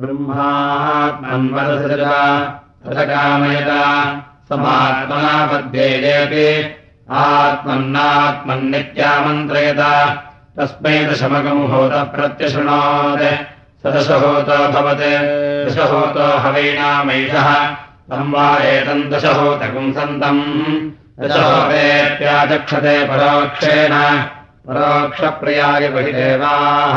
ब्रह्मात्मन्वदसृता समात्मना पद्येजेति आत्मन्नात्मन्नित्यामन्त्रयत तस्मै दशमकम् प्रत्यशृणोत् सदशहोतो भवत् दशहोतो हवैनामैषः संवारेतम् दशहोतकम् सन्तम् दशहोतेऽप्याचक्षते परोक्षेण परोक्षप्रियाय बहिदेवाः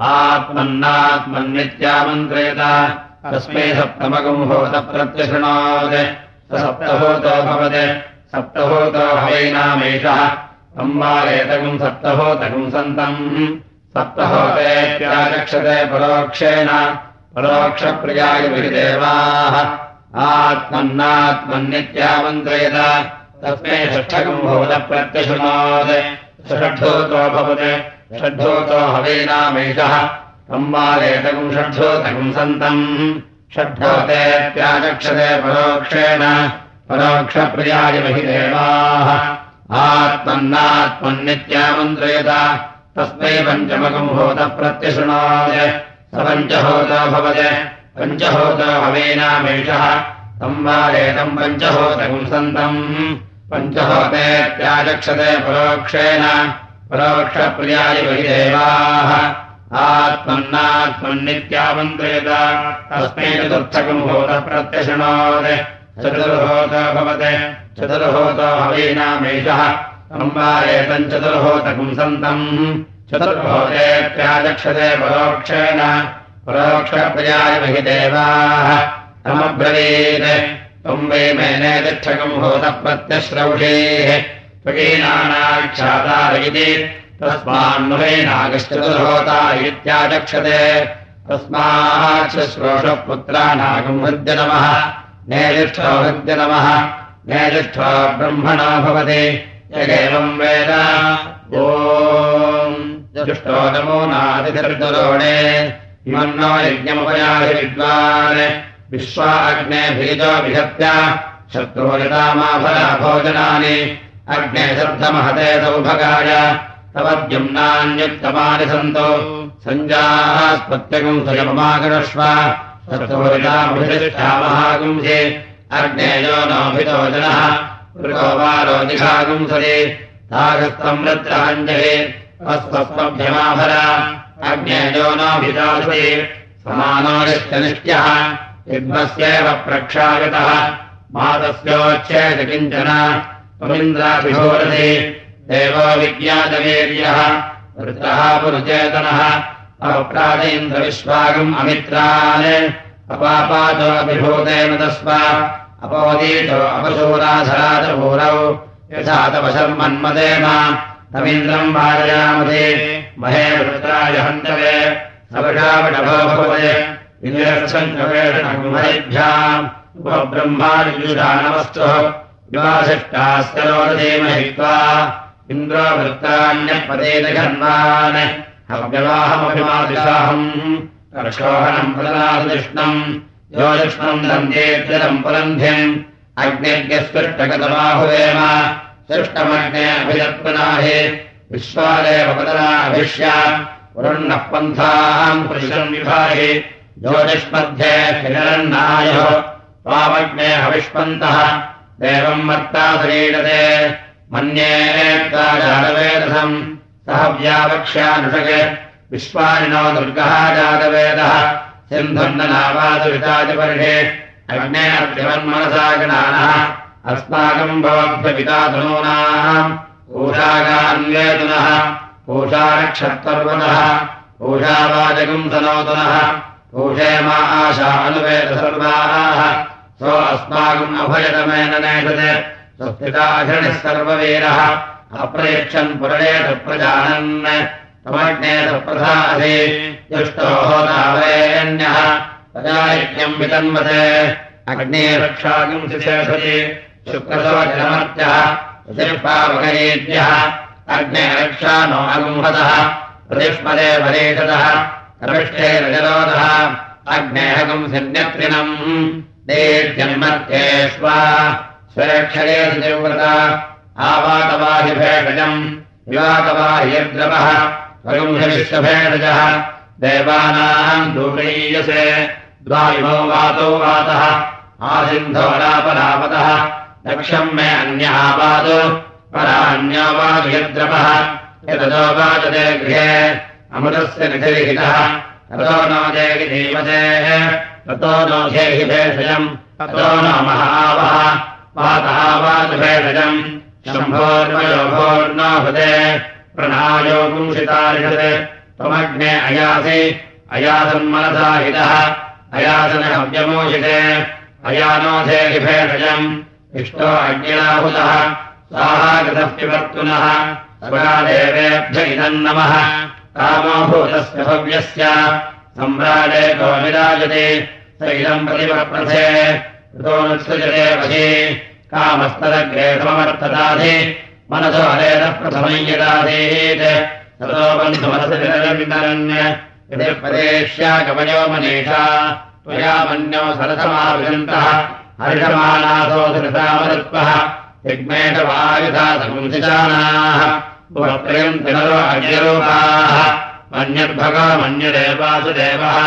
आत्मन्नात्मन्नित्यामन्त्रयत तस्मै सप्तमकम् होतप्रत्यशृणोत् स सप्तहोतो भवत्। सप्तहोतो हवैनामेषः संवारेतकम् सप्तहोतकम् सन्तम्। सप्तहोतेऽप्याचक्षते परोक्षेण। परोक्षप्रियाय बहिदेवाः आत्मन्नात्मन्नित्यामन्त्रयत तस्मै षष्ठकम् भूतप्रत्यशृणोत् षड्ढोतो भवत् षड्ढोतो हवीनामेषः संवादेतकम् षड्ढोतकम् सन्तम्। षड्ढोतेऽप्याचक्षते परोक्षेण। परोक्षप्रियाय महिदेवाः आत्मन्नात्मन्नित्यामन्त्रयत। तस्मै पञ्चमकम् भूतप्रत्यशृणोत् स पञ्चहोतो भवत्। पञ्चहोतो हवीनामेषः संवादेतम् पञ्चहोतकम् सन्तम्। पञ्चहोतेत्याचक्षते परोक्षेण परोक्षप्रियाय बहिदेवाः आत्मन्नात्मन्नित्यामन्त्रयत तस्मै चतुर्थकम् होतः प्रत्यशृणोत्। चतुर्होतो भवत्। चतुर्होतो हवीनामेषः संवादेतम् चतुर्होतकम् सन्तम्। चतुर्होतेत्याचक्षते परोक्षेण। परोक्षप्रियाय बहिदेवाः तमब्रवीत्। त्वम् वै मेने तिष्ठकम् भूतः प्रत्यश्रौषेः। त्वकीनानाक्षातार इति इत्याचक्षते। तस्माच्छ्रोषपुत्रानागम् हृद्य नमः। नेतिष्ठो हृद्य नमः। नेतिष्ठो ब्रह्मणो भवति। यगेवम् वेद। जुष्टो नमो नादिधिर्दुरोणे इमन्नो यज्ञमुपयाहि विद्वान् विश्वाग्ने भीजो विहत्य। शत्रुरितामाफला भोजनानि अग्ने शब्दमहते सौभगाय तव द्युम्नान्युत्तमानि सन्तो। अग्नेयो नोभितो जनः। रत्राञ्जलि अस्वस्मभ्यमाभर अग्नेयो नोभिदासि समानोरित्यनिष्ट्यः युग्मस्यैव प्रक्षागतः मातस्योच्छेद किञ्चन विज्ञातवीर्यः वृत्तः पुरुचेतनः। अपप्राजेन्द्रविश्वागम् अमित्रान्। अपापातो अभिभूतेन तस्म अपोदीतो अपशूराधराजभूरौ यथा तव शर्मन्मदेम तमिन्द्रम् वारयामधे। महे वृत्राय हन्तवे सवषावटभो भवते। विनिरक्षन्वेषणकुम्भरिभ्याम् उपब्रह्मादिजुषाणवस्तुः विवासिष्टास्य लोकधीमहित्वा इन्द्रो वृत्तान्यपदेदघन्वान् हव्यवाहमभिमादिशाहम् कर्षोहणम् प्रदनादिष्णम् योजिष्णम् दन्त्येत्यलम् पुरन्ध्यम् अग्निर्यस्पृष्टगतमाहुवेम सृष्टमग्ने अभिदत्पनाहि विश्वादेव पदनाभिष्य पुरन्नः पन्थाम् पुरुषम् विभाहि ज्योतिष्मध्ये हिरन्नायः त्वामग्ने हविष्पन्तः देवम् मर्ता श्रीडते मन्येत्ताजातवेदसम् सह व्यावक्ष्यानुषक्। विश्वानिनो दुर्गः जातवेदः। सिन्धुर्ननावादुषितादिपर्षे अग्ने अर्थिवन्मनसा गणानः। अस्माकम् भवद्भ्यपिता तनूनाम् ऊषागान्वेतुनः ऊषानक्षत्पर्वतः ऊषावाचकम् सनोतनः ऊषे मा आशा अनुवेद सर्वाः सो अस्माकम् अभयतमेन नेषते। स्वस्थिताषणिः सर्ववीरः अप्रयच्छन् पुरणेत प्रजानन्। तमग्नेत प्रधासि दुष्टोः नावेन्यः प्रजायज्ञम् वितन्वते। अग्ने रक्षाकम् शिशेषति शुक्रसोजनमर्त्यः प्रतिष्पावकयेद्यः। अग्ने रक्षा नो अगुंहतः प्रतिष्मदे वरेषतः। रविष्ठे रजरोधः अग्नेहकम् सन्यत्रिणम् देद्यन्मध्येष्वा स्वेक्षरे निर्वृता आवातवाहिभेषजम्। विवातवाह्यद्रवः स्वगुंहविश्वभेषजः देवानाम् दूरीयसे द्वायुमो वातो वातः। आसिन्धोरापरापतः लक्ष्यम् मे अन्यः पातु परान्यो वाद्रपः यतो वाचते गृहे। अमृतस्य निधिहितः ततो नो देहि धीमते ततो नो धेहि भेषजम् ततो नो महावः वातः वातुभेषजम् शम्भोर्मयोभोर्नो हृदे प्रणायो पुंसितारिषत् त्वमग्ने अयासि अयासन्मनसाहितः अयासनहव्यमोषिते अयानोधेहि भेषजम्। इष्टो अग्निराहुतः साहागतः पिबर्तुनः स्वरादेवेभ्य इदम् नमः कामोभूतस्य भव्यस्य सम्राजे को विराजते स इदम् वशे कामस्तदग्रे समर्थदाधि मनसो हरेदः प्रथमम् यदि प्रदेश्यागमयो मनीषा त्वया मन्यो सरसमाविशन्तः हर्षमानासो धृतामदत्वः यज्ञेशवायुधा संसिचानाः त्रयम् तिनरो अज्ञरूपाः मन्यर्भगो मन्यदेवासुदेवः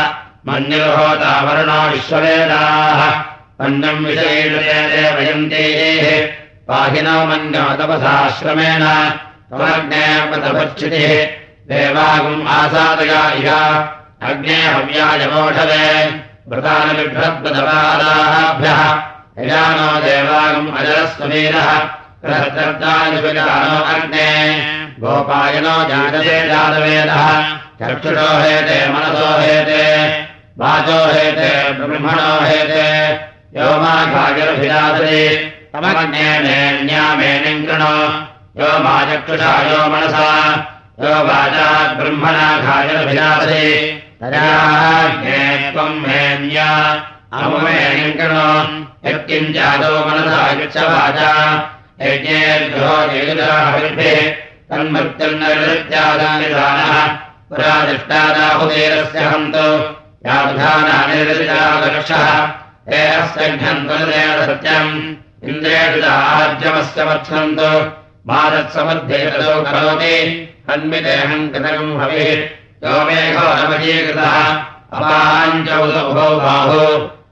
मन्यर्होतावरणो विश्ववेदाः अन्यम् विषये देवयन्तेः। पाहिनो मन्यो तपसाश्रमेण। त्वमग्नेपतपच्छितिः देवागुम् आसादया इह। अग्ने हव्यायमोषवे व्रतानबिभ्रद्वदपादाभ्यः यजानो देवागुम् अजरस्ववीरः नो अग्ने गोपायनो जातते जातवेदः। चक्षुषो हेते मनसो हेते वाचो हेते ब्रह्मणो हेते। यो मा भागिरभिरासते तमग्नेन्यामेनिम् कृणो। यो मा चक्षुषा यो मनसा यो वाचात् ब्रह्मणा तदाज्ञे त्वम् मेन्या अमुमेनिम् कृणो। यत्किञ्चादो मनसा गच्छ वाचा यज्ञेभ्योः तन्मृत्युन्नत्यादानिधानः पुरादिष्टादाहुदेरस्य हन्तु यावधानानिर्दितादर्शः हे अस्यघ्नन्तरेण सत्यम् इन्द्रेषु आज्यमस्य वत्सन्तु मादत्समध्येततो करोति अन्मिदेहम् कृतकम् हविः यो मेघो नवजीकृतः अपाञ्चौदभो बाहु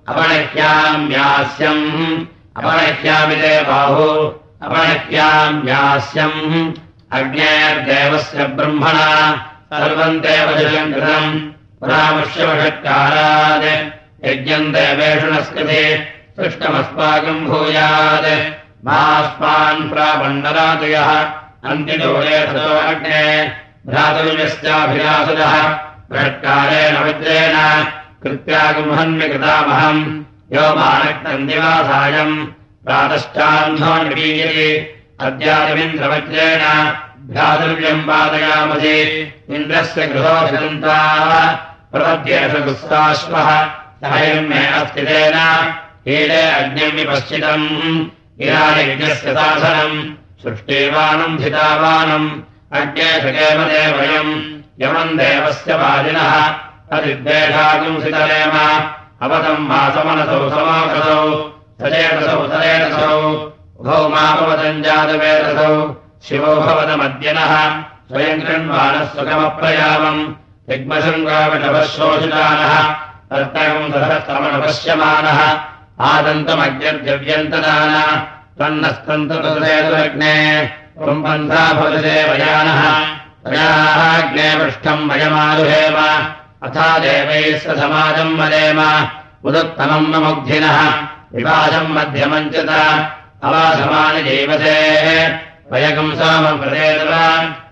अपणह्याम्यास्यम् अपणह्यामि ते बाहु अपणह्याम्यास्यम् अग्नेर्देवस्य ब्रह्मणा। सर्वम् देवजलम् कृतम् परामर्श्यवषत्कारात् यज्ञम् देवेषु न स्कृते सृष्टमस्माकम् भूयात्। मास्मान् सतो अग्ने। भ्रातव्यस्याभिलासदः बृहत्कारेण विद्रेण कृत्यागुमहन्यकृतामहम् यो मानक्तम् दिवासायम् प्रातश्चाह्नो निपीयते अद्यादिमिन्द्रवज्रेण भ्रातव्यम् पादयामसि इन्द्रस्य गृहोषन्ताः प्रपद्येषगुस्ताश्वः सहयम् मे अस्ति तेन हीले अग्निम् विपश्चितम्। इरायज्ञस्य साधनम्। सृष्टिवानम् धितावानम्। अग्नेषकेम देवयम् यमम् देवस्य वादिनः तदिद्वेषागुंसितरेम अवतम् मासमनसौ समागतौ सचेतसौ सरेतसौ उभौ मापवतम् जातवेदसौ। शिवो भवतमद्यनः। स्वयम् कृण्वानः सुखमप्रयामम् यग्मशृङ्गावटवः शोषितानः तर्तकम् सहस्रमनुपश्यमानः भवते वयानः तयाग्ने पृष्ठम् वयमारुहेम अथा देवैः समाजम् वदेम उदुत्तमम् मुग्धिनः विवासम् मध्यमम् च अवासमानि जीवसेः वयकम् सोमप्रदेतव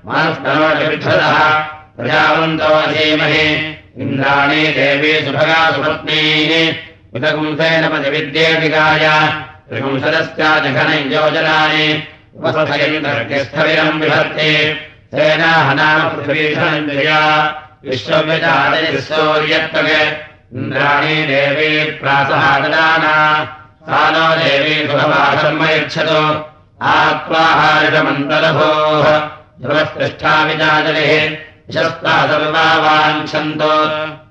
मनस्करोषविक्षदः प्रजावन्तो अधीमहि। इन्द्राणी देवी सुभगा सुपत्नीः। उदकुंसेन पतिविद्येटिकाय त्रिपुंसदस्याजघनम् योजनानि उपस्थयम् विभर्ति। सेनाहनाम पृथिवीषया विश्वव्यचारयसौर्यत्वग इन्द्राणी देवी प्रासहाददाना। सा नो देवी सुभवासम् यच्छतु आत्वाहारिषमन्तरभोः ध्रुवस्पृष्ठा विचाजलिः यशस्ता सर्वा वाञ्छन्तो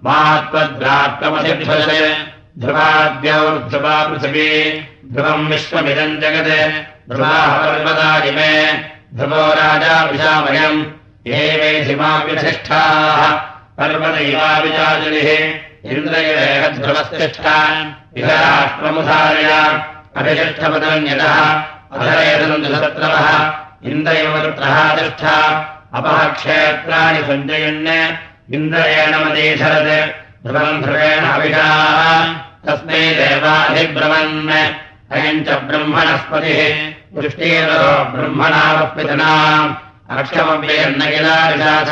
मात्वद्रात्मधिभ्यज ध्रुवाद्यौर्ध्रुवा पृथिवी ध्रुवम् विश्वमिदम् जगत्। ध्रुवाः पर्वताजिमे ध्रुवो राजा विशामयम्। ये वैधिमाव्यधिष्ठाः पर्वदैवाविचाजुलिः इन्द्रयेहध्रुवस्तिष्ठा इह राष्ट्रमुधारय अभिषिष्ठपदन्यतः अधरेदन्दुसत्रवः इन्द्रयवृत्रः तिष्ठा अपः क्षेत्राणि सञ्जयन् इन्द्रयेण मदीधरत् ध्रुवम् ध्रुवेण अभिषाः तस्मै देवाधिब्रवन् अयम् च ब्रह्मणस्पतिः दृष्टेनो ब्रह्मणावपितनाम् अक्षमव्ययन्न किलाविशाथ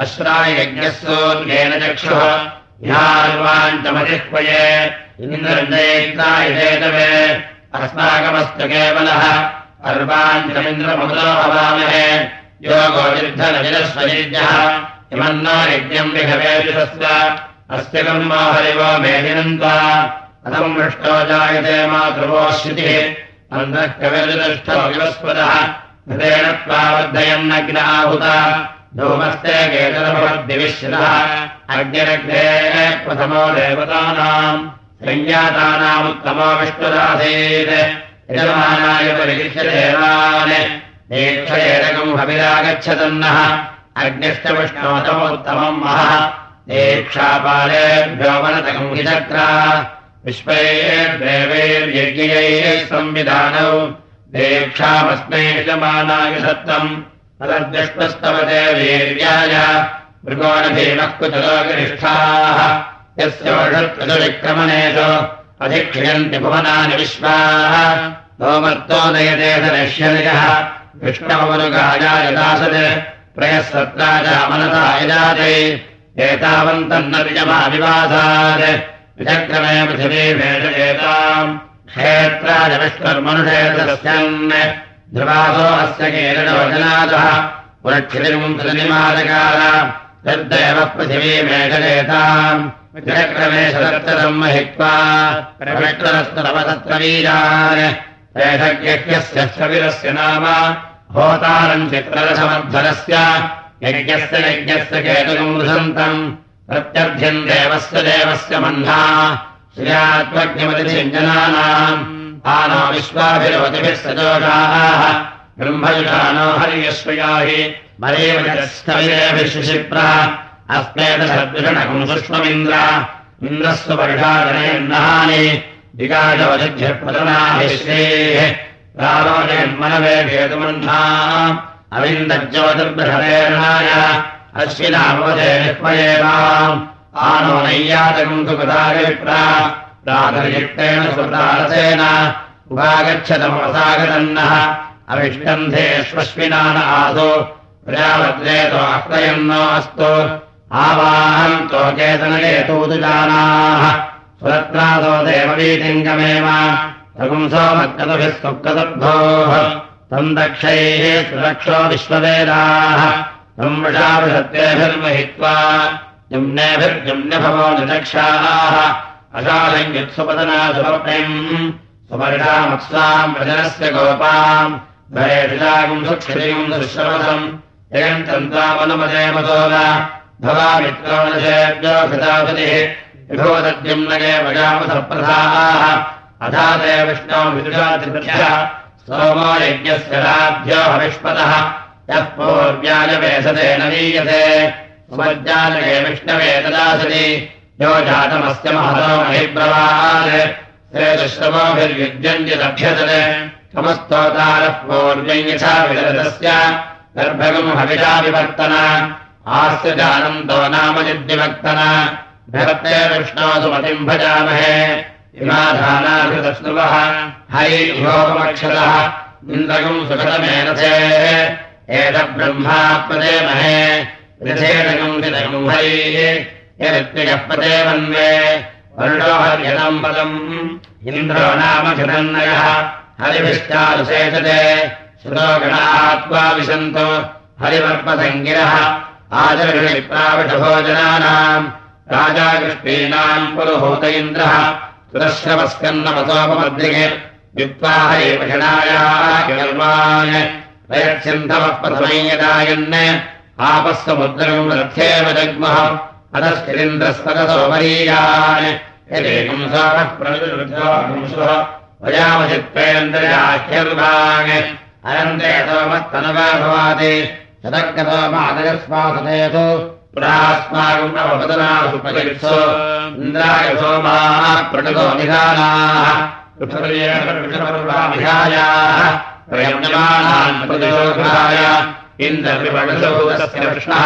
अश्रायज्ञः सूर्येण चक्षुः। इन्द्रञ्जयित्रायजेतवे अस्माकमस्तु केवलः। अर्वाञ्चमिन्द्रममुदो भवामहे योगो निर्धनविरस्वयज्ञः इमन्नो यज्ञम् विहवेशस्य अस्य मृष्टो जायते मातृवो श्रुतिः। अन्तः कविर्दुष्टो विवस्पदः हृदेन त्वावर्धयन्नग्न आहुत धूमस्ते केतरभवद्दिविश्रः अग्निरग्ने प्रथमो देवतानाम्। सञ्जातानामुत्तमो विष्णुरासीत्। यजमानाय परिलिख्य देवान्। दीक्षयेदकम् हविरागच्छतन्नः अग्निष्टविष्णोतमोत्तमम् महः दीक्षापालेभ्यो वनतकम् हि चक्रा विश्वैर्देवैर्यज्ञैः संविधानौ। दीक्षामस्मै यजमानाय सत्तम् तदद्यष्टस्तवते वीर्याय मृगोणभीमः कुचलोगिनिष्ठाः यस्योषत्कृतविक्रमणेषु अधिक्रियन्ति भुवनानि विश्वाः। भौमर्तो नयते दनश्यनिजः विष्णवमनुगायाय दासत् प्रयः न विजमाविवासात् विचक्रमे पृथिवीमेषयेताम् क्षेत्राय विष्णुर्मनुषेतस्यन् ध्रुवासो अस्य विचक्रमे शतक्रम् महित्वा प्रविष्टरस्तरवतत्रवीरान् एषज्ञस्य स्थविरस्य नाम होतारम् चित्ररसमध्वरस्य यज्ञस्य यज्ञस्य केतुकम् वृसन्तम् प्रत्यर्थ्यम् देवस्य देवस्य मह्ना श्रियात्मज्ञमतिजनानाम् आनो विश्वाभिरवतिभिः सजोषाः ब्रह्मयुषानो हर्यश्वयाहि मरेवभिशिप्रा अस्मेतसद्विषणकम् सुष्ममिन्द्र इन्द्रस्व वर्षाजनयन्नहानि विकाशवधिभ्यप्रतनाभिश्रेः प्रारोजन्मनवे भेतुमन्था अविन्दज्योतिर्बृहरेणाय अश्विनामवदे विह्वयेवाम् आनो नैयातकम् सुकृताविप्रा प्रातर्युक्तेन सुकृतारसेन उपागच्छतमवसागतन्नः। अविष्कन्धेष्वश्विनान आसो। प्रजावद्रेतो अह्वयन्नो अस्तु। आवाहन्तो चेतनकेतूतुजानाः सुरत्रासो देववीतिङ्गमेव रघुंसो मत्कतभिः सुकृतभोः तम् दक्षैः सुरक्षो विश्ववेदाः। तम् वृषाभिषत्तेभिर्महित्वा जम्नेभिर्जम्न्यभवो निदक्षाः अशालङ्गुपदना सुवर्णम् सुवर्षामत्साम् वजनस्य गोपाम्। भवामित्रोणशेभ्यो कृतापतिः विभोदद्युम्नगे वजामसप्रधाः अथा ते विष्णो विदुषातिभ्यः सोमो यज्ञस्य लाभ्यो हविष्पतः। यः पूर्व्याजवेसते न वीयते सुमज्जालके विष्णवे तदासति यो जातमस्य महतो मयिब्रवात् श्रेदुष्टमोभिर्युज्यन्यदभ्यतते तमस्तोतारः पूर्वम् विदतस्य गर्भगम् हविषा विवर्तन आस्य जानन्तो नाम यद्विवर्तन भरते विष्णो सुमतिम् भजामहे। इमाधानाभितश्नुवः हरिभोपमक्षतः इन्द्रगम् सुखतमेनथेः एतद्ब्रह्मा प्रदेमहे। रथेणगम् हरिः। पदम् इन्द्रो नाम घृतन्नयः हरिभिश्चारुसेचते श्रुतो गणात्वा विशन्तो। हरिवर्पसङ्गिरः। आचरणिप्राविषभोजनानाम् राजाकृष्णीनाम् पुरुहूत इन्द्रः। सुरश्रवस्कन्नमसोपमद्रिगे विद्वाहये प्रथमयदायन्। आपस्वमुद्रम् रथ्येव जग्मः अतश्चिरिन्द्रस्पदसोमरीयान् यदेकम् सोमः प्रविरुद्धः वयामचित्पेन्द्रयाह्यर्वाङ् अनन्ते सोमस्तनवा भवाति शतक्रसोमादयस्वासतेषु पुरास्माकम् नवपदनासु परित्सो इन्द्राय सोमाः प्रणुतो निधानाः विहायाः प्रयम्यमानान् प्रतिशोधाय इन्द्रविपणसोदस्य कृष्णः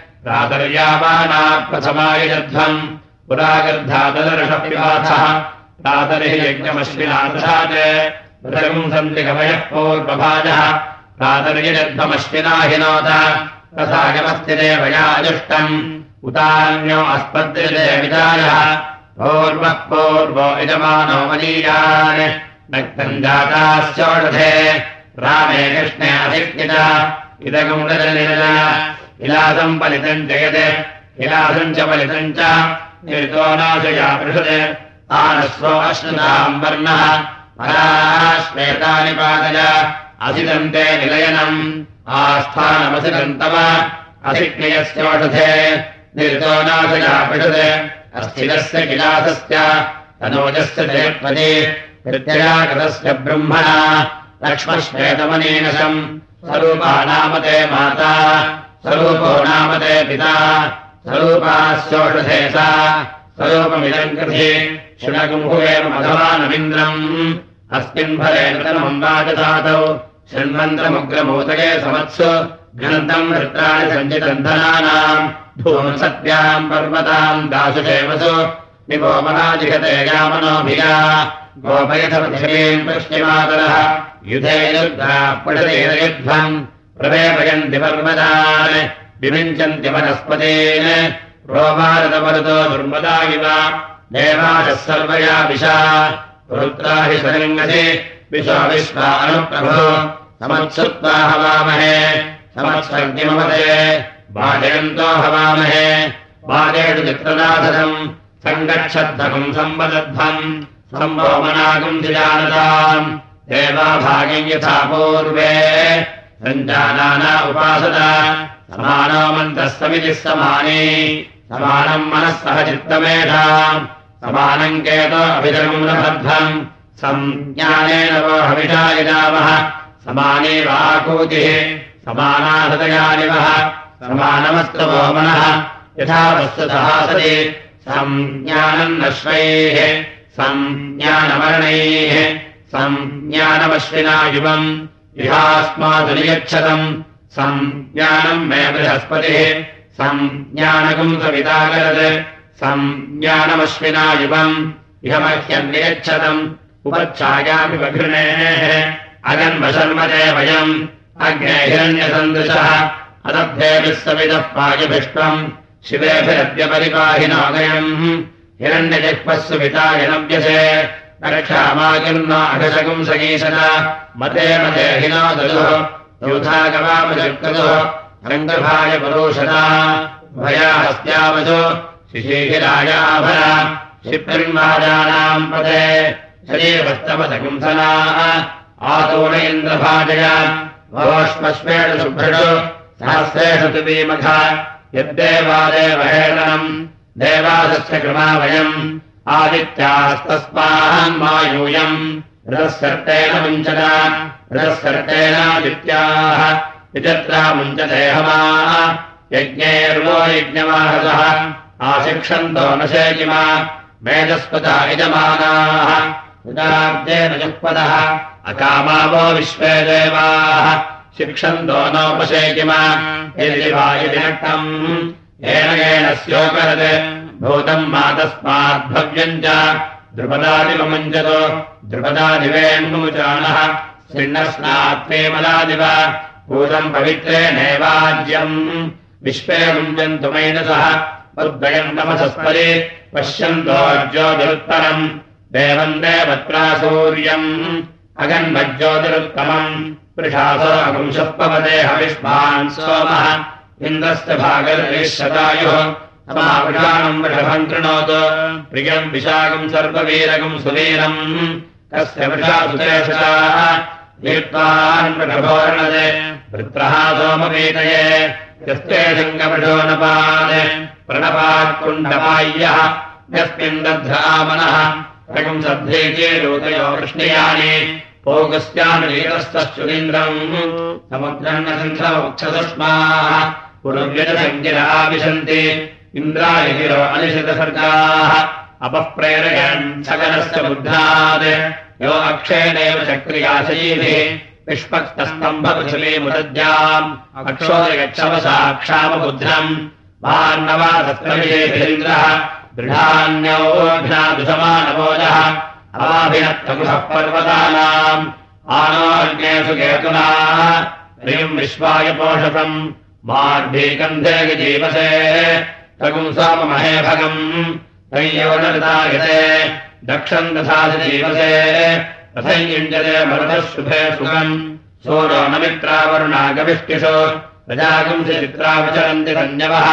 प्रातर्यामाना प्रथमायजध्वम् मृतगम् सन्ति पूर्वभाजः। प्रातर्यजध्वमश्विना हिनोत तथागमस्ति देवयाजुष्टम् उतान्यो अस्पद्यते विदायः पूर्वः यजमानो मनीयान्। नक्तम् जाताश्चोषधे रामे कृष्णे अधिज्ञित इदगम् इलासम् पलितम् जयते इलासम् च पलितम् च निर्तो नाशया पृषत् आनस्वो अश्नुताम् वर्णः पराश्वेतानि पादय अधिदन्ते निलयनम् आस्थानमसिदन्तम अधिज्ञयस्योषधे निर्तो नाशया पृषत् अस्थिरस्य किलासस्य तनोजस्य जयत्वदे प्रत्ययागतस्य ब्रह्मणा लक्ष्मश्वेतमनीनशम् स्वरूपा नामते माता स्वरूपो नामते पिता स्वरूपास्योषधे सा स्वरूपमिदम् कृते शृणगुम्भुवेव मघवानमिन्द्रम् अस्मिन् फले नृतमम् वाचसातौ शृण्वन्त्रमुग्रमूतके समत्सु घ्नन्तम् वृत्राणि सञ्जितन्धनानाम् धूमसत्याम् पर्वताम् दासुषेवसु निगोमनाजिहते यामनोभिया गोपयथपृथिवीम् पृष्टिमातरः। युधे युद्धम् प्रवेपयन्ति पर्वतान् विविञ्चन्ति इव। देवाशः सर्वया विशा। रुद्रा हि विश्वा अनुप्रभो। समत्सुत्वा हवामहे। समत्सर्गिमवते बाधयन्तो हवामहे। बाधेषु चित्रनाथम् सङ्गच्छद्धकम् सम्वदध्वम् सम्भोमनागम् जानताम् देवाभागम् यथा पूर्वे सञ्जानाना उपासना। समानो मन्त्रस्तमितिः समाने। समानम् मनः सह चित्तमेधाम् समानम् केतो अभिजगम् नबद्धम् सञ्ज्ञानेन वो हविषा यजामः समाने वाकूतिः। समानाहृदयानिवः समानमस्तवो मनः। यथा वस्तुतः सति सञ्ज्ञानम् नश्वैः। सञ्ज्ञानवर्णैः सञ्ज्ञानमश्विना युवम् इहास्मादु नियच्छतम् सञ्ज्ञानम् मे बृहस्पतिः। सञ्ज्ञानकम् सविताकरत् सञ्ज्ञानमश्विना युवम् इह मह्यम् नियच्छतम् उपच्छायामि बघृणेः। अगन्वशर्मदे वयम्। अग्ने हिरण्यसन्दृशः। अदभ्येभिः सविदः पायभिष्टम्। शिवेभिरद्यपरिपाहिनागयम् हिरण्यजिह्वस्सु वितायनव्यसे सगीशत मते मते हिनो दलुः यूथागवामजर्कदुः रङ्गभाय परोषदा। भया हस्त्यावसु शिशीहिरायाभर क्षिप्रिर्वाजानाम् पदे। शरीरवस्तवसकुंसना आतोण इन्द्रभाजय भवष्मश्वेषु शुभ्रषु। सहस्रेषु तुबीमघ यद्देवादेवहेलनम्। देवादस्य कृमा वयम् आदित्यास्तस्मान्मायूयम् रथस्कर्तेन मुञ्चत रथस्कर्तेनादित्याः विचत्रा मुञ्चदेहमा यज्ञेर्वो यज्ञमाहसः आशिक्षन्तो न शेकिमा। मेधस्पता यजमानाः। उदाब्देन जुक्पदः अकामावो विश्वे देवाः। शिक्षन्तो नोपशेकिमा। यदि वा यदि नक्तम् येन येन स्योकरत् भूतम् मातस्माद्भव्यम् च द्रुपदादिवमुञ्चतो द्रुपदादिवेन्मुचानः श्रृण्णस्नात्वेमलादिव भूतम् पवित्रेणेवाज्यम् विश्वे मुञ्जन्तु मैनसः उद्वयम् पश्यन्तो ज्योतिरुत्तरम् देवम् देवत्रा सूर्यम् अगन्मज्योतिरुत्तमम् पृषासो अगुंशपवदे हविष्मान् सोमः इन्द्रस्य भागशतायुः समावृषाणम् वृषभम् कृणोतु। प्रियम् विशाखम् सर्ववीरकम् नपात्। प्रणपात्कुण्डपाय्यः यस्मिन् दध्रामनः रकम् सद्धेजे लोकयो वृष्णयानि पोगस्यानुलीतस्तश्चुरीन्द्रम् समुद्रम् न सन्धवक्षसस्माः पुनव्यजसङ्गिराविशन्ति इन्द्राय गिरो अनिशितसर्गाः अपःप्रेरयन् सकलस्य बुद्धात्। यो अक्षयणेव चक्रियाशयीभिः विष्पक्तस्तम्भकुशलीमुदद्याम् अक्षोदयक्षवसाक्षामबुद्धम् वान्नवादत्तविषेभिन्द्रः दृढान्योऽभिनादुषमानवोजः अवाभिनत्तकुशः पर्वतानाम् आनोऽग्नेषु केतुना। प्रियम् विश्वाय पोषतम् मार्भीकन्धे जीवसे तगुम् साममहे भगम्। तय्योनृतायते दक्षम् तथा जीवसे तथैयुञ्जते मरुतः शुभे सुखम्। सोरो न मित्रावरुणागविष्टिषु प्रजागुंसि चित्राविचरन्ति धन्यवः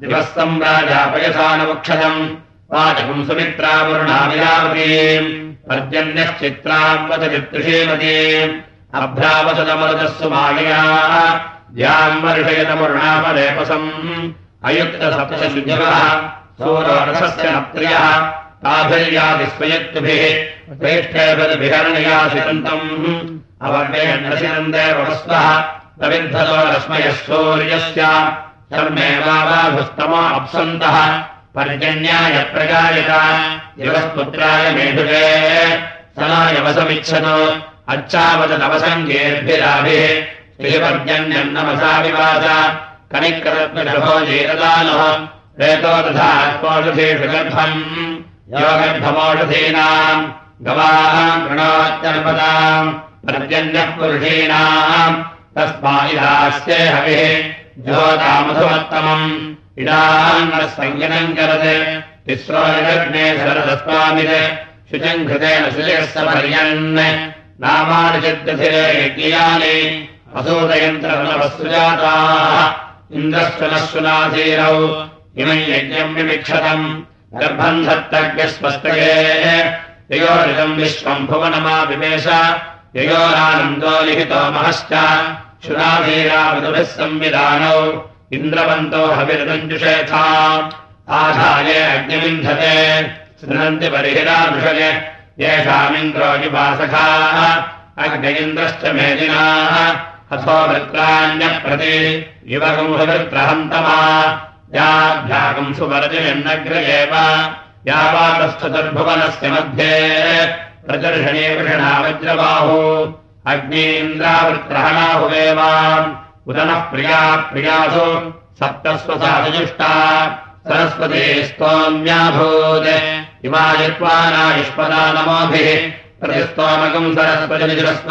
दिवः सम्राजापयसानवक्षतम् वाचकम् सुमित्रावरुणाविरावतीम् पर्जन्यश्चित्राम् वदचित्रिषीमतीम् अभ्रावसदमरुतस्सु मालयाः द्याम् वर्षयतमरुणामलेपसम् अयुक्तसप्तशुजवः सोरोरथस्य न प्रियः ताभिर्यादिस्वयक्तुभिः श्रेष्ठेभिर्भिहरणयासितन्तम् अवर्णेन्द्रशिनन्देवस्वः प्रविद्धतो रश्मयः सूर्यस्य धर्मेवाभुस्तमो अप्सन्तः पर्जन्याय प्रजायत दिवस्पुत्राय अच्छावदनवसङ्गेर्भिराभिः श्रीपर्जन्यम् नमसा विवास कनिक्रतभोजेरदानः रेतो तथा कोषधेषु गर्भम् योगर्भमोषधीनाम् गवाः कृणोत्यर्पदाम् पर्जन्यः पुरुषीणाम् तस्मा इदास्ये हविः ज्योतामधुमत्तमम् इडान्नः सञ्जनम् करते सरदस्वामित् शुचम् घृतेन शुचयस्य पर्यन्। नामानि चिद्यथिरे यज्ञयानि। असूदयन्त्रवस्तुजाताः इन्द्रश्वनश्वनाधीरौ इमम् यज्ञम् विमिक्षतम् गर्भम् धत्तज्ञस्वस्तये ययोरिदम् विश्वम् भुवनमा विवेश ययोरानन्दो लिखितो महश्च शुनाधीरावधुभिः संविधानौ इन्द्रवन्तो हविर्दञ्जुषेथा आधाय अग्निविन्धते शृणन्ति परिहिरादृशय येषामिन्द्रोजिवासखाः अग्न इन्द्रश्च मेदिनाः अथो वृत्राण्यप्रति युवगुंसवृत्रहन्तमा याभ्यागम् सुवर्जयन्नग्र एव यावातस्थचतुर्भुवनस्य मध्ये प्रदर्शने वृषणा वज्रबाहु। अग्नीन्द्रावृत्रहणाहुवेव। उदनः प्रिया प्रियासु। सप्तस्वसाजुष्टा सरस्वती स्तोम्याभूत्। इमायुष्पानायुष्पदा नमोभिः। प्रतिस्तोमकम् सरस्वतिजुरस्व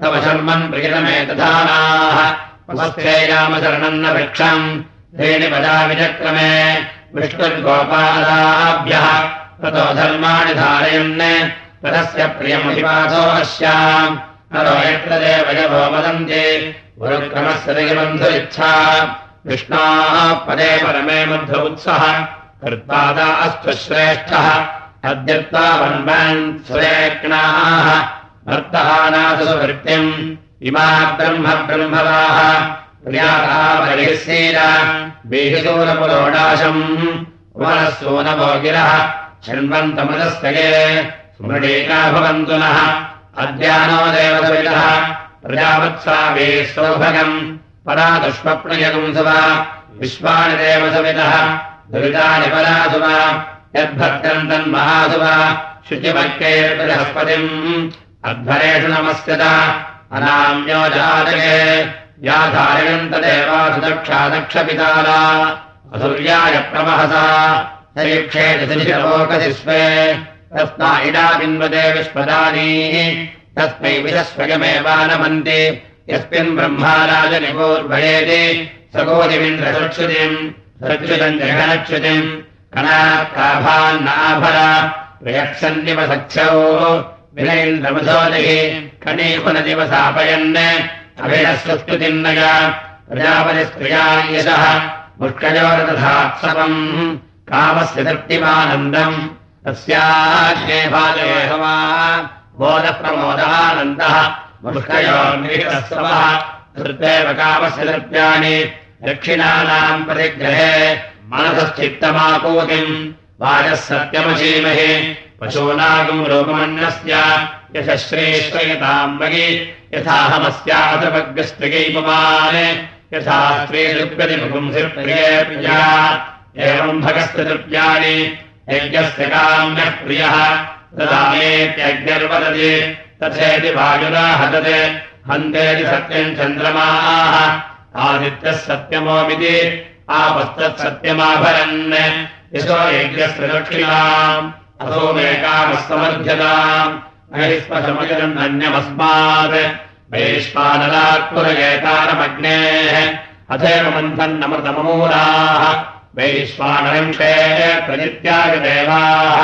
तव शर्मन् प्रियतमे दधानाः उपस्थेयामशरणम् न वृक्षम्। तेन पदा विचक्रमे। विष्णुर्गोपादाभ्यः। ततो धर्माणि धारयन्। तदस्य प्रियमभिवासो अस्याम्। नरो यत्र देवयवो वदन्ति। गुरुक्रमस्य दिगबन्धु इच्छा विष्णाः पदे परमे मध्य उत्सः कर्तादा अस्तु श्रेष्ठः। अद्यत्वा भर्तहानासु वृत्तिम् इमा ब्रह्म ब्रह्मवाः। प्रियाताबलिः बीहिसूरपुरोडाशम् उपनः गिरः। शृण्वन्तमदस्तये स्मृणीका भवन्तु नः। अद्यानो देवसवितः प्रजावत्सा वे सौभगम् परादुष्मप्रियगुम् सुव। विश्वानि देवसवितः दुरितानि परासुव। यद्भक्तम् तन्महासुव शुचिभक्तेर्बृहस्पतिम् अध्वरेषु नमस्यत अनाम्यो जातके। या धारयन्तदेवासु दक्षा दक्षपिताला असुर्याय प्रवहसा लोकसि स्वे तस्मा इडा बिन्वदे विस्पदानीः तस्मै विशस्वयमेवानमन्ति यस्मिन् ब्रह्माराजनिपूर्भयेति सगोदिमिन्द्रसुच्युतिम् सच्युतम् जगनच्युतिम् कणाभान्नाभर प्रयक्षन्निव सख्यौ विनैन्द्रमधोदिः कणीपुनदिवसापयन् अभिनस्तुतिन्नय प्रजापतिस्त्रिया यशः मुष्कयोरतथात्सवम् कामस्य तृप्तिमानन्दम्। तस्याग्ने भाजयेहवा बोधप्रमोदानन्दः मुष्कयोर्निहितस्तवः धृतेव कामस्य तृप्त्यानि दक्षिणानाम् प्रतिग्रहे मनसश्चित्तमापूतिम्। वाचः सत्यमशीमहि पशूनागम् रूपमन्नस्य यशश्रेष्ठयताम् वगि यथाहमस्यातपग्रस्त्रिगैपमान् यथा तृप्यानि यज्ञस्य काम्यः प्रियः तदामेत्यज्ञर्वदति तथेति वायुना हतते हन्तेति सत्यम् चन्द्रमाः। आदित्यः सत्यमोमिति आपस्तत्सत्यमाभरन् यशो यज्ञस्य दक्षिणाम् असोमेकामस्तमध्यताम् अहिस्मशमजम् अन्यमस्मात् वैश्वानरात्पुरगेतारमग्नेः अथैव मन्थन्नमृतमूलाः वैश्वानरंशे प्रजित्यागदेवाः।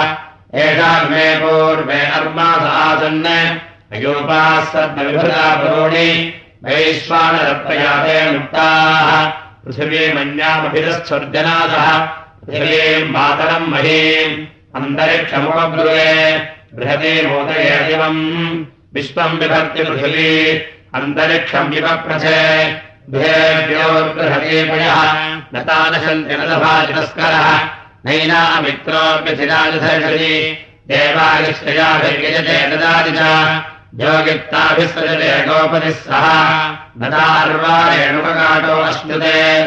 एषाग्ने पूर्वे अर्मास आसन् अयोपाः सद्मविभृता पुरोणि वैश्वानरप्रयाते मुक्ताः। पृथिवीमन्यामभिरस्वर्जनाथः पृथिवीम् मातरम् महीम् अन्तरिक्षमुपब्रुवे बृहते मोदये दिवम्। विश्वम् बिभर्ति पृथिवी। अन्तरिक्षम् विपप्रथे बृहेभ्योर्बृहतीपयः न तादशन्ति न लभातितस्करः नैनामित्रोऽप्यधिराजधर्षति देवायुश्चयाभिर्यजते ददाति च। योगित्ताभिसृजते गोपतिः सह। नदार्वारेणुपकाटो अश्नुते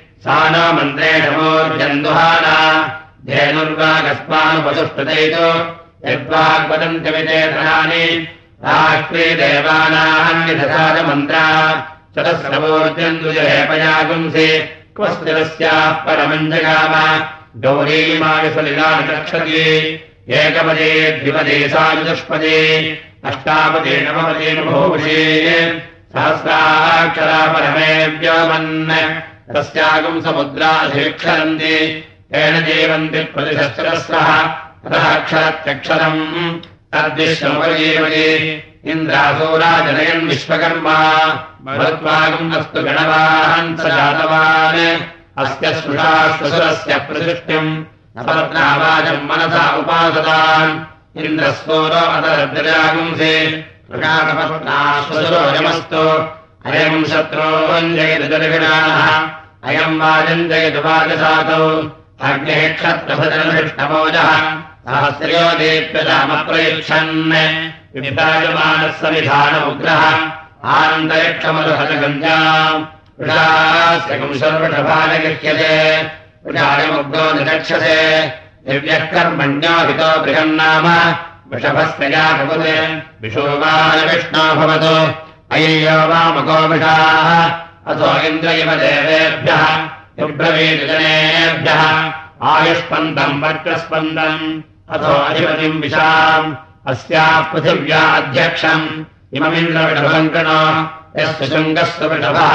सा न मन्त्रेण मोर्जन्दुहाना धेनुर्वागस्मानुपशुष्टदयितो यद्वाग्वदन्त्यविचेतनानि राष्ट्रे देवानान्यथाच मन्त्रा चतस्रवोर्जन्दुजहेपयागुंसि क्वस्तिरस्याः परमञ्जगाम। गौरीमाविसलिलानि रक्षति एकपदे द्विपदे सा चतुष्पदे अष्टापदे नवपदे बहुषे सहस्राक्षरा परमे व्योमन् तस्यागम् समुद्राधिक्षरन्ति तेन जीवन्ति प्रतिशस्त्रस्रः। अतः अक्षरत्यक्षरम्। तद्विश्वमुपजीवति इन्द्रासूराजनयन् विश्वकर्मा। भवत्वागम् अस्तु गणवान् स जातवान्। अस्य स्पृशाश्वसुरस्य प्रसृष्टिम्। अपरत्नावाचम् मनसा उपासताम् इन्द्रस्तोरो अतरद्रजागुंसे। प्रकाशपत्नाश्वसुरोजमस्तु अयम् शत्रोञ्जयदर्गिणाः अयम् वाजम् जयतु वाजसातौ अग्निः क्षत्रभजनधिष्ठमोजः सहस्र्यो दीप्यतामप्रयुच्छन् विभाजमानः समिधानमुग्रः आनन्दयक्षमरुहतगञ्जाम् वृषास्यकम् सर्वषभालगृह्यते वृषायमुग्रो निरक्षसे। दिव्यः कर्मण्याहितो बृहन्नाम वृषभस्यया भवते। विशोवानविष्णो भवतु। अय्यो वामको विषाः अथो इन्द्र इव देवेभ्यः युब्रवीजनेभ्यः आयुष्पन्दम् वर्चस्पन्दम् अथो अधिपतिम् विशाम् अस्याः पृथिव्या अध्यक्षम् इममिन्द्रविषभङ्कण यस्य शृङ्गस्य वृषभः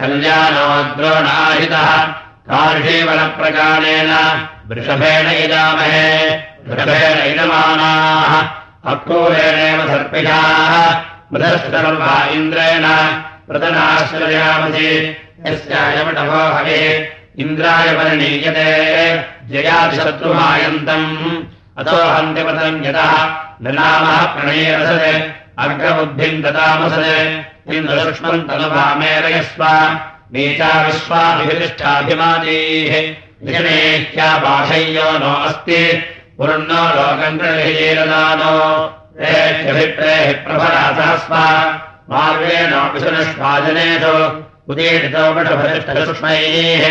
कल्याणो द्रोणाहितः। कार्षीवनप्रकारेण वृषभेण इदामहे वृषभेण इदमानाः। अक्रूरेणेव सर्पिषाः मृधश्रवा इन्द्रेण प्रदनाश्रयामसि यस्यायवटभो हवे। इन्द्राय जयादिशत्रुमायन्तम् अतो हन्तिपतम् यतः ननामः प्रणयरसते अग्रबुद्धिम् ददामसते। इन्द्रसूक्ष्मम् तनुभामेरयस्व। नीचा विश्वाभितिष्ठाभिमानीः निषणेह्याबाधय्यो नो अस्ति। प्रभरासहस्व मार्गेण उदीरितो वटभरिष्ठसुष्मैः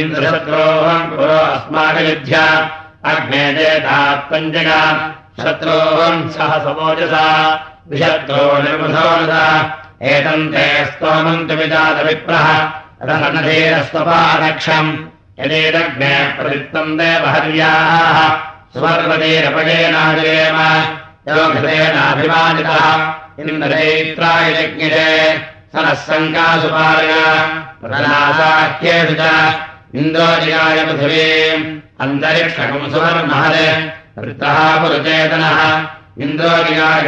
इन्द्रशत्रोहम् पुरो अस्माकयुध्य अग्ने देतात्पञ्जगा शत्रोहम् सह समोजसा द्विशत्रो निर्मधोनता एतम् ते स्तोमम् तु विजातविप्रः रनधीरस्वपादक्षम् यदेदग्ने प्रवृत्तम् देवहर्याः। सुवर्वतीरपजेनाजयेम। योगतेनाभिमानितः इन्द्रचैत्राय यज्ञे प्रदासाख्येषु च इन्द्रोजिगाय पृथिवीम् अन्तरिक्षकम् सुवर्महरे वृत्तः पुरुचेतनः इन्द्रोजिगाय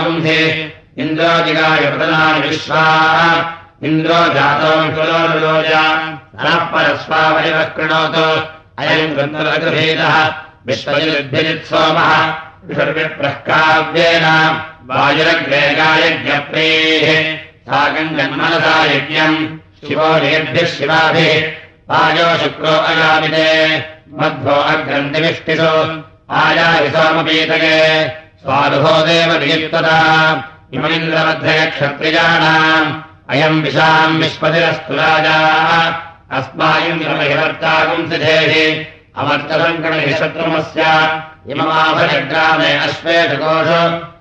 गुंसि इन्द्रोजिगाय प्रदनानि विश्वाः इन्द्रो जातो नः परस्वावयवः कृणोतु अयम् गन्धरगृभेदः विश्वजिद्भिजित्सोमः विषर्विप्रःकाव्येन वायुरग्रेगायज्ञप्रेः। साकम् जन्मनसा यज्ञम् शिवो नेभ्यः शिवाभिः। वायो शुक्रो अयामिते। मध्वो अग्रन्थिविष्टिषु आयाहि सोमपीतके। स्वानुभो देव नियुक्तता इममिन्द्रमध्यक्षत्रियाणाम् अयम् विशाम् विश्वतिरस्तु राजाः। अस्मायुर्तागुम् सिधेः अमर्तसङ्कणहि शत्रुमस्य। इममाभजग्रामे अश्वेषकोष निरमम्भजयो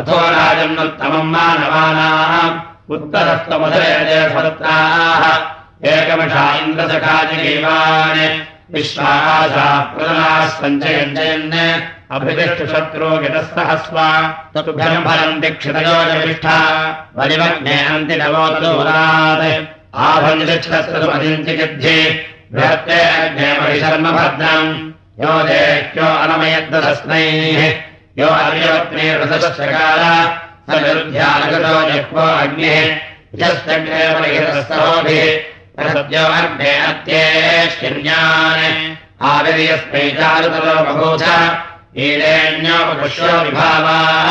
अथो राजन्नुत्तमम् मानवानाम् उत्तरस्तमधरजयसत्राः एकमषा इन्द्रसखाजिगीवान् विश्वासा प्रदनाः सञ्चयञ्जयन् अभितिष्ठशत्रो गितस्तहस्व तुभ्यम् फलम् दीक्षितयोजविष्ठा वलिमग्ने अन्तिनवोदूरात् आभञ्जिक्षस्तुमदिञ्चिगिद्धि बृहत्ते अग्ने परिशर्म भद्रम् यो देह्यो अनमयद्दस्नैः यो अर्यवत्नीर्वसश्चकार स विरुध्यानगतो जह्वो अग्निः यस्तग्ने परिहृतस्तहोभिः सद्यो अग्ने अत्येष्टिन्यान्। आविर्यस्मै चारुतरो बभूथ ईरेण्योपपुष्यो विभावाः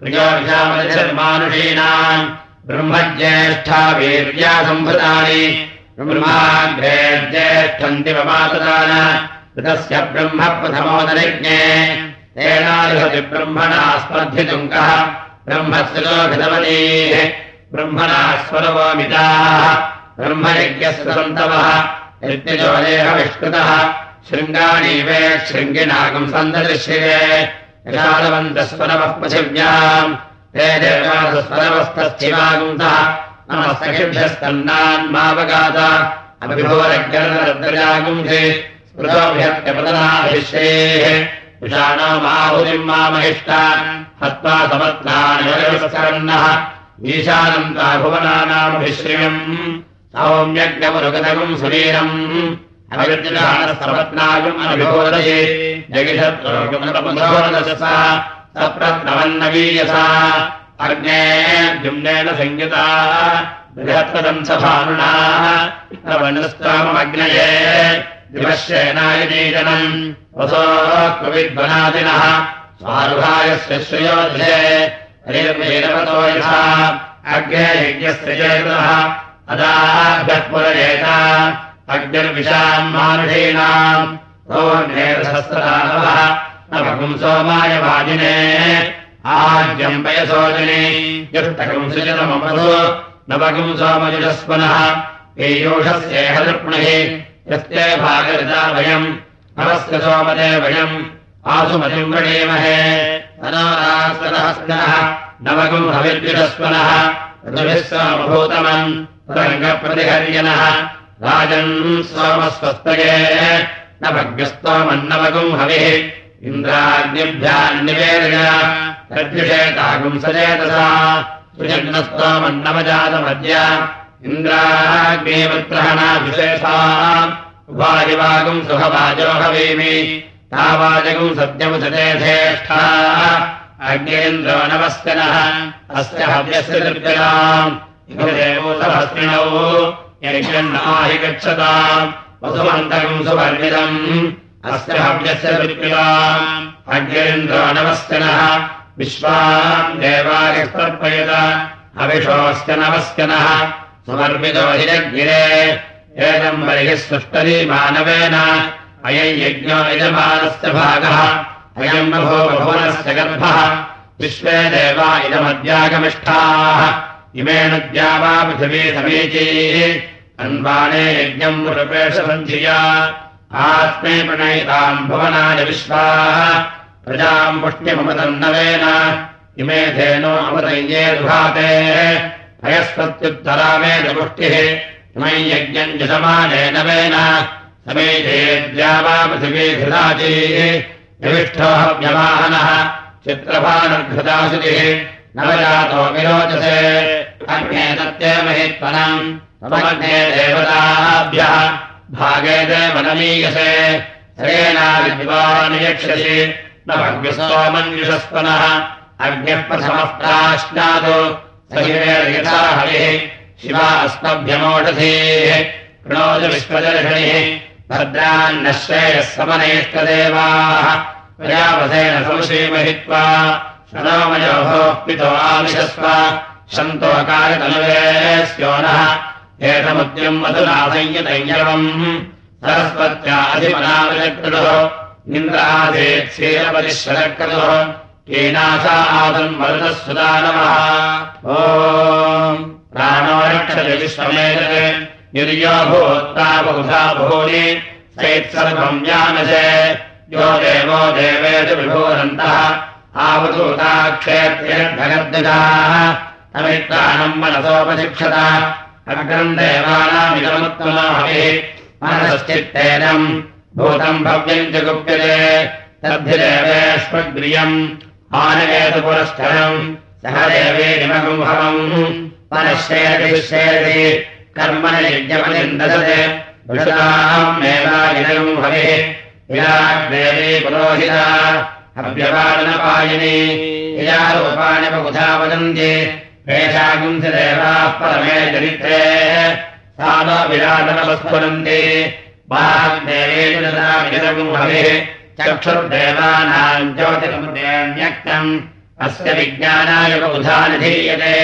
प्रियो विषामतिर्मानुषीणाम् ब्रह्मज्येष्ठा वीर्या सम्भृतानि ब्रह्माग्रे कृतस्य ब्रह्म प्रथमोदनिज्ञे ब्रह्मस्य लोभितवतीः ब्रह्मणा सन्तवः यज्ञजोदेहविष्कृतः शृङ्गाणीवे शृङ्गिनागम् सन्ददृश्ये यशालवन्तस्वरवः पृथिव्याम् ते देवासस्वरवस्तस्थिवागुन्तः नमस्तकिभ्यस्तन्नान्मावगात अभिभोरग्रजागुंसि स्मृतोभ्यत्यपदनाभिश्रेः विषाणो माहुतिम् मामहिष्टा। हत्वा समत्नानिवस्करन्नः ईशानन्ता भुवनानामभिश्रियम् सौम्यज्ञमुरुगतगुम् सुवीरम्। अविर्जितानस्तवत्नागम् अभिभोदये जगिषत्रोगमनपदोरदशसा सप्रत्नवन्नवीयसा। अग्ने जुम्नेन संयुता। बृहत्पदम् सभानुनाः। नवनस्तामग्नये दिवश्येनायनीजनम् वसो कविद्वनादिनः स्वारुभायस्य श्रयोध्ये हरिर्वीरवतो यथा। अग्ने यज्ञस्य चेतः अदाभ्यः पुरजेता अग्निर्विशाम् मानुषीणाम्। सोऽग्नेरसहस्रदानवः न भगुम् सोमाय वाजिने। आज्यम् पयसोजने। युष्टकम् सुजनममसो न भगुम् सोमजुषस्वनः पीयूषस्येह दृप्णिः यस्ते भागरिता वयम् नवस्य सोमदे वयम् ऋतुभिः सोमभूतमम् रङ्गप्रतिहर्यनः। राजन् सोमस्वस्तये न भग्यस्तोमन्नवगुम् हविः। इन्द्राग्निभ्यान्निवेदयाजुषेतागुम् सचेतसा। सुजन्नस्तोमन्नवजातमद्य इन्द्राग्नेवत्रहणाभिषेषा उभारिवागुम् सुखवाजो हवीमि अग्नेन्द्रो नमस्कनः अस्य हव्यस्य यज्ञन्नाहि गच्छताम् वसुमन्तकम् सुवर्णिदम् अस्य हव्यस्य निर्गलाम् अग्नेन्द्रो नमस्कनः विश्वाम् नमस्कनः सुवर्मितो हिरग्निरे एनम् बहिः सृष्टरी मानवेन। अयम् यज्ञो यजमानस्य भागः। अयम् बभो भुवनस्य गर्भः। विश्वे देवा इदमद्यागमिष्ठाः। इमेण द्यावा पृथिवी समीचीः। अन्वाने यज्ञम् रूपेशसन्धिया आत्मे प्रणयिताम् भुवनाय विश्वाः। प्रजाम् पुष्ट्यमृतम् नवेन। इमे धेनो अमृतये दुभाते। हयस्पत्युत्तरामेदपुष्टिः इमै यज्ञम् यजमानेन वेन समेधेद्या वा पृथिवी घृताचीः यविष्ठोऽहव्यवाहनः चित्रभानघृताशुतिः नवजातो विरोचसे। अग्ने तत्यमहित्वनम् तमग्ने देवताभ्यः। भागे देवनमीयसे। सरेणाविद्वानियक्षसि न भग्यस्तोमन्युषस्पनः अग्निः प्रथमः प्राश्नातु। सहिता हरिः शिवा अस्मभ्यमोषधेः प्रणोज विश्वदर्शनिः भद्रान्नश्रेयः समनेष्टदेवाः। प्रजापथेन संश्रीमहित्वा शनोमयोः पितो आविशस्व एतमुद्यम् मधुनासंयतैयवम् सरस्वत्याधिमनाविचक्रतुः इन्द्राधेत् क्षीरपतिश्वरक्रतुः ीनासा आदम् मरुतः सुदानवः ओ प्राणो रक्षति विश्वमेतते निर्यो भूत्ता बहुधा भूनि सैत्सर्वम् जानसे यो देवो देवेषु विभूरन्तः। आवधूताक्षेत्रेभगर्दजाः तमित्राणम् मनसोपशिक्षत अग्रम् देवानामिदमुत्तमाभिः मनसश्चित्तेनम् भूतम् भव्यम् च गुप्यते तद्धिदेवेष्वग्रियम् आनयेतु पुरस्थलम् सह देवेरिमगुम्भवम् परश्चेति कर्मण हविः विराग्देवी पुरोहिता हव्यपालनपायिनी यजारूपाणि बहुधा वदन्ति। पेषागुंसि देवाः परमे चरित्रे। सा नो विराटनवस्फुरन्ति वाग्देवी विरगम् हविः चक्षुर्देवानाम् ज्योतिरमुदेण्यक्तम् अस्य विज्ञानाय बहुधा निधीयते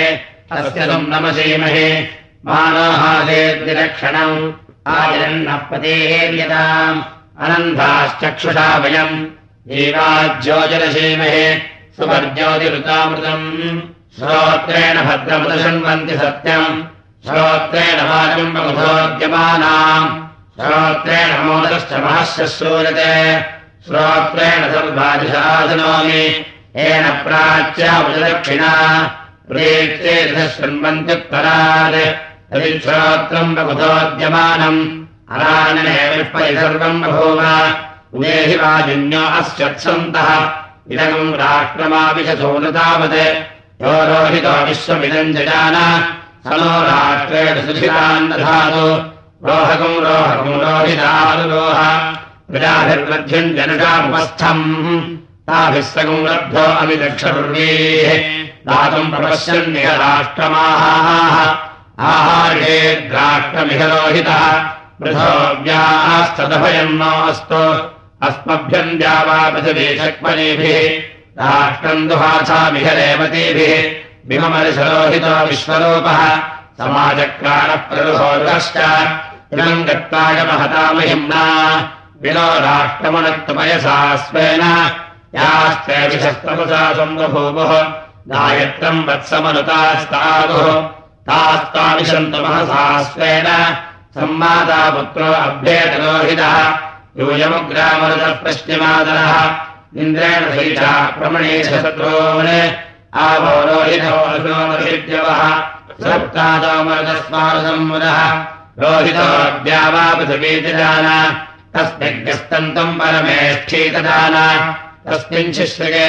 अस्य तुम् नमसीमहि। मानोहासेद्विलक्षणम् आचरन्नः पतेर्यताम् अनन्धाश्चक्षुषा वयम् जीवाज्योतिरसीमहि। सुवर्ज्योतिरुतामृतम् श्रोत्रेण भद्रमुदशृण्वन्ति सत्यम्। श्रोत्रेण वाचम् बहुधोद्यमानाम् श्रोत्रेण मोदश्च महश्च श्रूयते श्रोत्रेण सर्वादिशासनोमि येन प्राच्यादक्षिणा बहुधोद्यमानम् अरानने विष्परि सर्वम् बभूव उदेहि वाजिन्यो अस्यत्सन्तः इदगम् राष्ट्रमाविशसोनतावत्। यो रोहितो विश्वमिदम् जजान स नो राष्ट्रेण सुधितान् दधातु। रोहकम् रोहकम् रोहितानुरोह प्रजाभिर्वध्यम् जनुषामुपस्थम्। ताभिः सगम् लब्धो अमिदक्षर्वीः दातुम् प्रपश्यन्निह राष्ट्रमाहाः आहारेद्राष्ट्रमिह रोहितः पृथोव्यास्तदभयम् नोऽस्तु। अस्मभ्यम् द्यावापृथिवीशक्मनीभिः राष्ट्रम् दुहासामिह रेवतीभिः विममरिसरोहितो विश्वरूपः। महतामहिम्ना विनो राष्ट्रमनत्वपयसा स्वेन यास्ते विशस्तमुसा सम्बभूवुः तास्ताविशन्तु महसा स्वेन सम्माता पुत्रो अभ्येतरोहितः यूयमुग्रामरुतः पश्चिमादरः इन्द्रेण सहिता प्रमणेशत्रोन् आवरोहितो अग्नोमभिद्यवः सप्तादोमरुतस्मारुसम्मुदः रोहितोऽद्यावापृथिवीतिदान तस्मिग्रस्तन्तम् परमेष्ठीतदान तस्मिन् शिश्रगे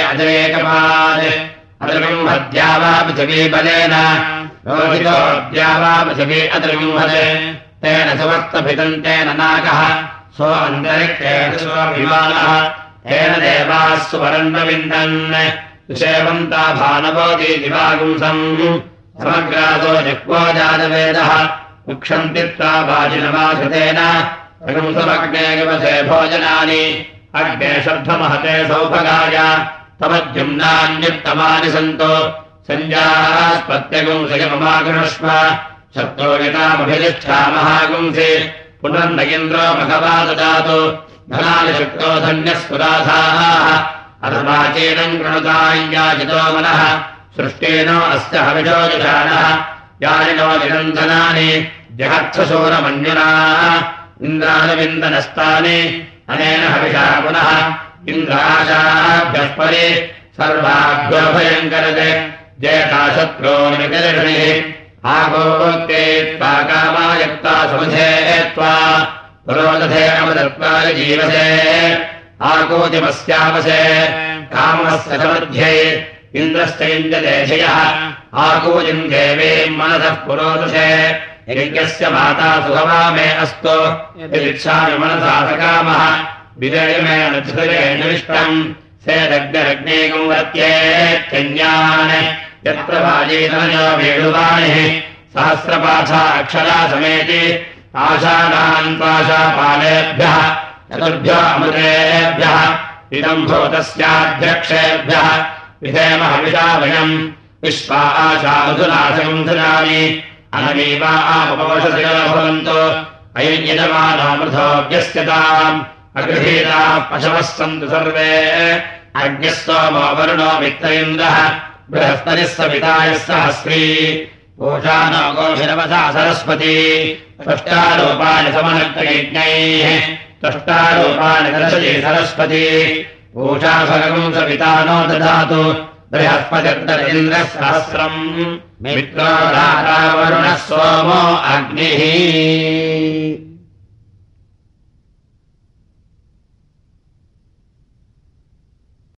अजरेकपात् अद्रविंहद्यावापृथिवीबलेन रोहितोऽद्यावापृथिवी अद्रविंहत् तेन समस्तभितम् तेन नागः। सो अन्तरिक्षेण स्वभिमानः तेन देवाः सुवरण्डविन्दन्। विषेवन्ता भानवोति दिवागुंसम्। समग्रासो जक्वो जातवेदः वृक्षन्ति वाजिनवासतेन प्रगुंसमग्ने भोजनानि। अग्ने शब्दमहते सौभगाय तमद्युम्नान्युत्तमानि सन्तो। सञ्जास्पत्यगुंसयममागृष्व शक्तो यतामभितिष्ठा महागुंसि। पुनर्न इन्द्रो मघवा ददातु। धनानि शक्तो धन्यस्फुराधाः अथवाचीनम् कृणुताञ्याजितो मनः। सृष्टेनो अस्य हविषोजुषाणः यानिनो निरन्धनानि। जगत्थशूरमन्युना इन्द्रानुविन्दनस्तानि अनेन हविषा पुनः इन्द्राशाभ्यः परि सर्वाभ्योभयङ्करते जयताशत्रोनिकर्षिः आगोक्ते त्वा कामायक्ता सुमधे त्वा पुरोदधे अमदत्वाय जीवसे। आकोतिमस्यावसे कामस्य मध्ये इन्द्रश्च इन्द्रदेशयः। आकूजिम् देवीम् मनसः पुरोदशे यज्ञस्य माता सुखमा मे अस्तु। यदिच्छामि मनसा सकामः विजयमेण धृतरेणविष्टम् सेदग्निरग्नेकम् वर्त्येत्यन्यान् यत्र वाजीतनयो वेणुवाणिः। सहस्रपाठा अक्षरा समेति। आशानान् पाशापालेभ्यः। चतुर्भ्यो अमृतेभ्यः। इदम् भूतस्याध्यक्षेभ्यः विधेम हविषा वयम् विश्वा आशा मधुनाशगन्धुराणि अनमीवा आमुपवशशिरो भवन्तु। अयम् अगृहीताः पशवः सन्तु सर्वे। अज्ञः सोमो वरुणो मित्रेन्द्रः बृहस्पतिः सवितायः सहस्री पूषानो गोभिरवसा सरस्वती। त्वष्टारूपाणि समनक्तयज्ञैः त्वष्टारूपाणि दर्शति सरस्वती। पूषाफलकम् सविता नो ददातु। सहस्रम्। मित्रो वरुणः सोमो अग्निः